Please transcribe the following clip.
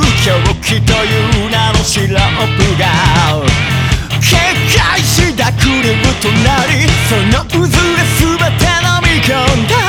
狂気という名のシロップが警戒したクリるムとなりその渦で全て飲み込んだ